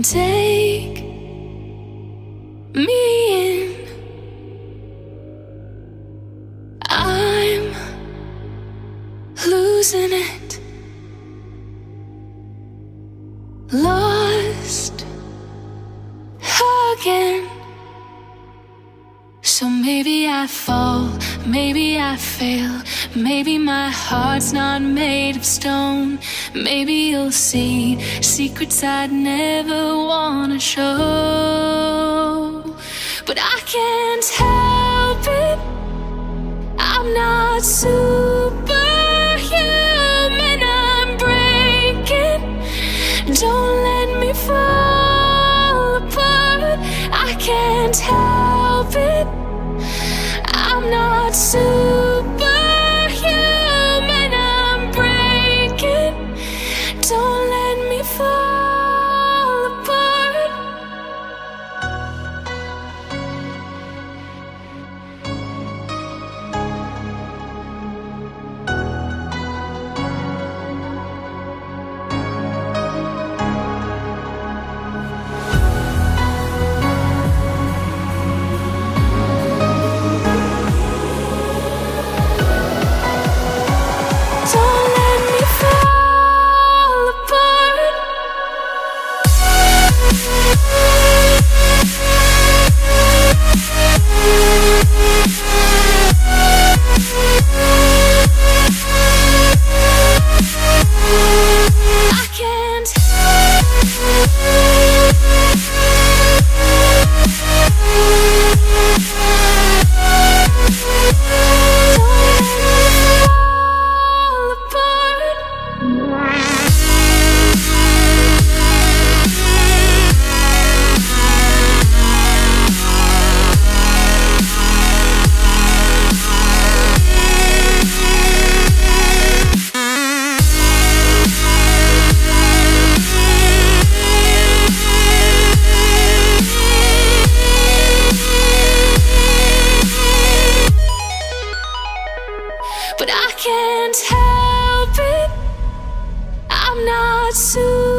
can take me in. I'm losing it, lost again. So maybe I fall, maybe I fail, maybe my heart's not made of stone. Maybe you'll see secrets I'd never wanna show. But I can't help it, I'm not superhuman, I'm breaking. Don't let me fall apart, I can't help not I can't help it. I'm not superhuman.